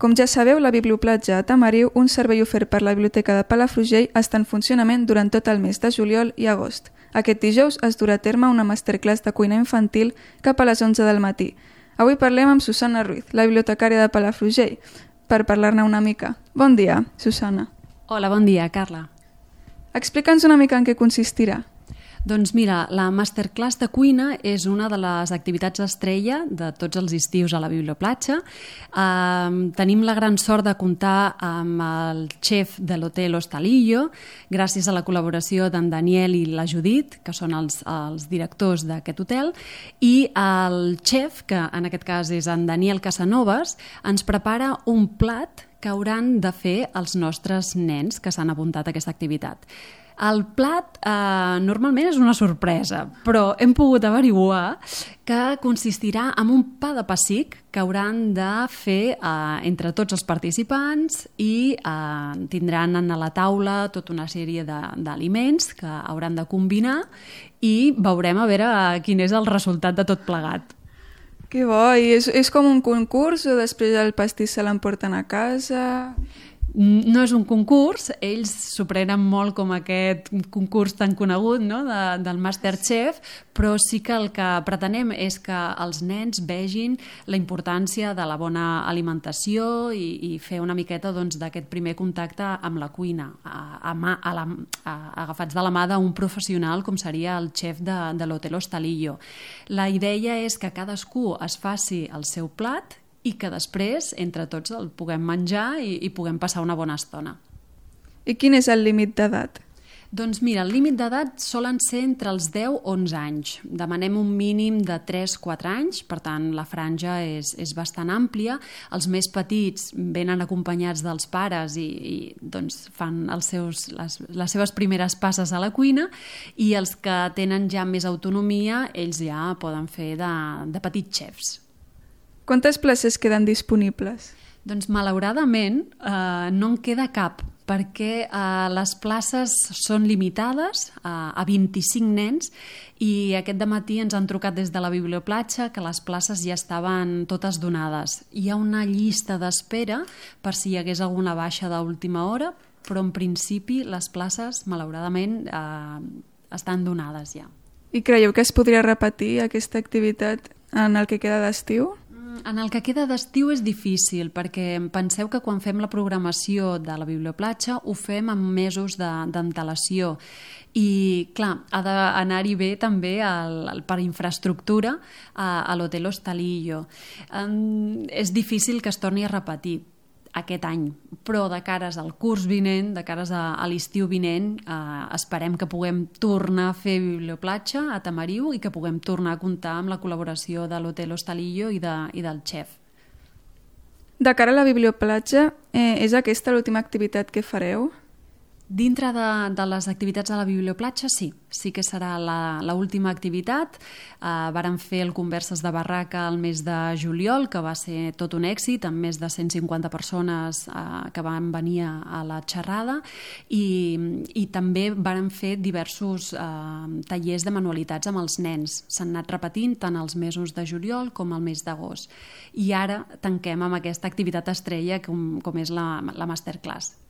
Com ja sabeu, la Biblioplatja a Tamariu, un servei ofert per la Biblioteca de Palafrugell, està en funcionament durant tot el mes de juliol i agost. Aquest dijous es durà a terme una masterclass de cuina infantil cap a les 11 del matí. Avui parlem amb Susana Ruiz, la bibliotecària de Palafrugell, per parlar-ne una mica. Bon dia, Susana. Hola, bon dia, Carla. Explica'ns una mica en què consistirà. Doncs mira, la Masterclass de cuina és una de les activitats estrella de tots els estius a la Biblioplatja. Uh, tenim la gran sort de comptar amb el xef de l'hotel Hostalillo, gràcies a la col·laboració d'en Daniel i la Judit, que són els, els directors d'aquest hotel, i el xef, que en aquest cas és en Daniel Casanovas, ens prepara un plat que hauran de fer els nostres nens que s'han apuntat a aquesta activitat. El plat eh, normalment és una sorpresa, però hem pogut averiguar que consistirà en un pa de pessic que hauran de fer eh, entre tots els participants i eh, tindran a la taula tota una sèrie d'aliments que hauran de combinar i veurem a veure quin és el resultat de tot plegat. Que bo, i és, és com un concurs o després el pastís se l'emporten a casa? No és un concurs, ells s'ho prenen molt com aquest concurs tan conegut no? de, del Masterchef, però sí que el que pretenem és que els nens vegin la importància de la bona alimentació i, i fer una miqueta doncs, d'aquest doncs, primer contacte amb la cuina, a, a, a la, a, agafats de la mà d'un professional com seria el xef de, de l'Hotel Hostalillo. La idea és que cadascú es faci el seu plat i que després, entre tots, el puguem menjar i, i puguem passar una bona estona. I quin és el límit d'edat? Doncs mira, el límit d'edat solen ser entre els 10 o 11 anys. Demanem un mínim de 3-4 anys, per tant la franja és, és bastant àmplia. Els més petits venen acompanyats dels pares i, i doncs, fan els seus, les, les seves primeres passes a la cuina i els que tenen ja més autonomia, ells ja poden fer de, de petits xefs. Quantes places queden disponibles? Doncs malauradament eh, no en queda cap perquè eh, les places són limitades a, a 25 nens i aquest matí ens han trucat des de la Biblioplatja que les places ja estaven totes donades. Hi ha una llista d'espera per si hi hagués alguna baixa d'última hora, però en principi les places, malauradament, eh, estan donades ja. I creieu que es podria repetir aquesta activitat en el que queda d'estiu? En el que queda d'estiu és difícil, perquè penseu que quan fem la programació de la Biblioplatja ho fem amb mesos d'antelació. I, clar, ha d'anar-hi bé també el, el, per infraestructura a, a l'Hotel Hostalillo. Um, és difícil que es torni a repetir, aquest any, però de cares al curs vinent, de cares a, a l'estiu vinent, eh, esperem que puguem tornar a fer biblioplatja a Tamariu i que puguem tornar a comptar amb la col·laboració de l'Hotel Hostalillo i, de, i del xef. De cara a la biblioplatja, eh, és aquesta l'última activitat que fareu? Dintre de, de les activitats de la Biblioplatja, sí. Sí que serà l'última activitat. Uh, varen fer el Converses de Barraca el mes de juliol, que va ser tot un èxit, amb més de 150 persones uh, que van venir a, la xerrada, i, i també varen fer diversos uh, tallers de manualitats amb els nens. S'han anat repetint tant els mesos de juliol com el mes d'agost. I ara tanquem amb aquesta activitat estrella com, com és la, la masterclass.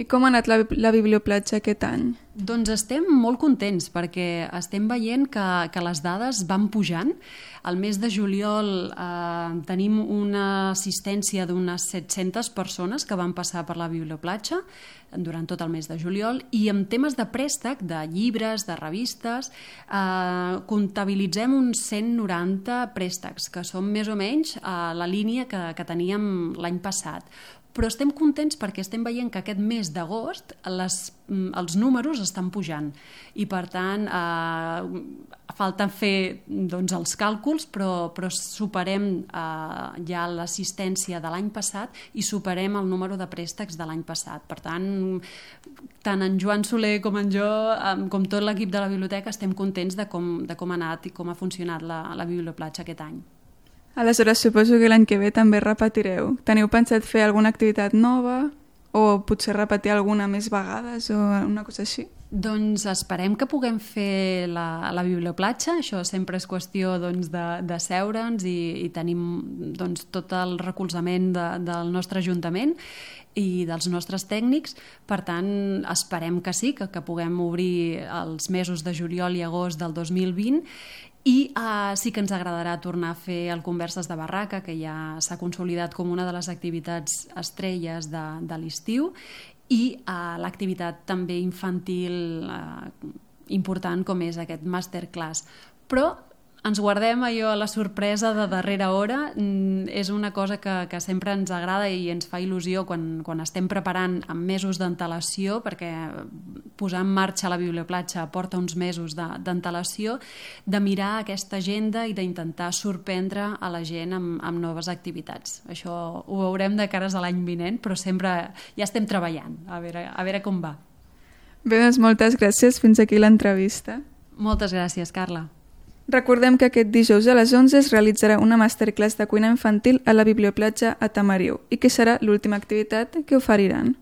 I com ha anat la, la biblioplatja aquest any? Doncs estem molt contents perquè estem veient que, que les dades van pujant. Al mes de juliol eh, tenim una assistència d'unes 700 persones que van passar per la biblioplatja durant tot el mes de juliol i en temes de préstec, de llibres, de revistes, eh, comptabilitzem uns 190 préstecs, que són més o menys eh, la línia que, que teníem l'any passat però estem contents perquè estem veient que aquest mes d'agost mm, els números estan pujant. I per tant eh, falta fer doncs, els càlculs però, però superem eh, ja l'assistència de l'any passat i superem el número de préstecs de l'any passat. Per tant tant en Joan Soler com en jo com tot l'equip de la biblioteca estem contents de com, de com ha anat i com ha funcionat la, la biblioplatja aquest any Aleshores, suposo que l'any que ve també repetireu. Teniu pensat fer alguna activitat nova? o potser repetir alguna més vegades o una cosa així? Doncs esperem que puguem fer la, la biblioplatja, això sempre és qüestió doncs, de, de seure'ns i, i tenim doncs, tot el recolzament de, del nostre Ajuntament i dels nostres tècnics, per tant esperem que sí, que, que puguem obrir els mesos de juliol i agost del 2020 i uh, sí que ens agradarà tornar a fer el Converses de Barraca, que ja s'ha consolidat com una de les activitats estrelles de, de l'estiu, i uh, l'activitat també infantil uh, important com és aquest masterclass. Però ens guardem allò a la sorpresa de darrera hora. Mm, és una cosa que, que sempre ens agrada i ens fa il·lusió quan, quan estem preparant amb mesos d'antelació, perquè posar en marxa la biblioplatja porta uns mesos d'antelació, de, de mirar aquesta agenda i d'intentar sorprendre a la gent amb, amb noves activitats. Això ho veurem de cares a l'any vinent, però sempre ja estem treballant, a veure, a veure com va. Bé, doncs moltes gràcies. Fins aquí l'entrevista. Moltes gràcies, Carla. Recordem que aquest dijous a les 11 es realitzarà una masterclass de cuina infantil a la Biblioplatja a Tamariu i que serà l'última activitat que oferiran.